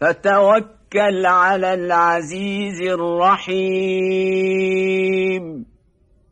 فتوكل على العزيز الرحيم.